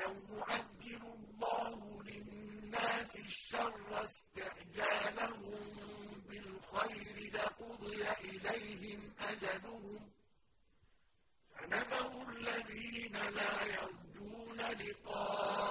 وَلَوْ يُعَجِّلُ اللَّهُ لِلنَّاسِ الشَّرَّ اسْتِعْجَالَهُم بِالْخَيْرِ لَقُضِيَ إِلَيْهِمْ أَجَلُهُمْ ۖ فَنَذَرُ الَّذِينَ لَا يَرْجُونَ لِقَاءَنَا